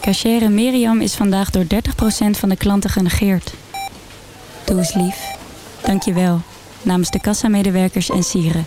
Cachere Miriam is vandaag door 30% van de klanten genegeerd. Doe eens lief. Dank je wel. Namens de kassamedewerkers en sieren.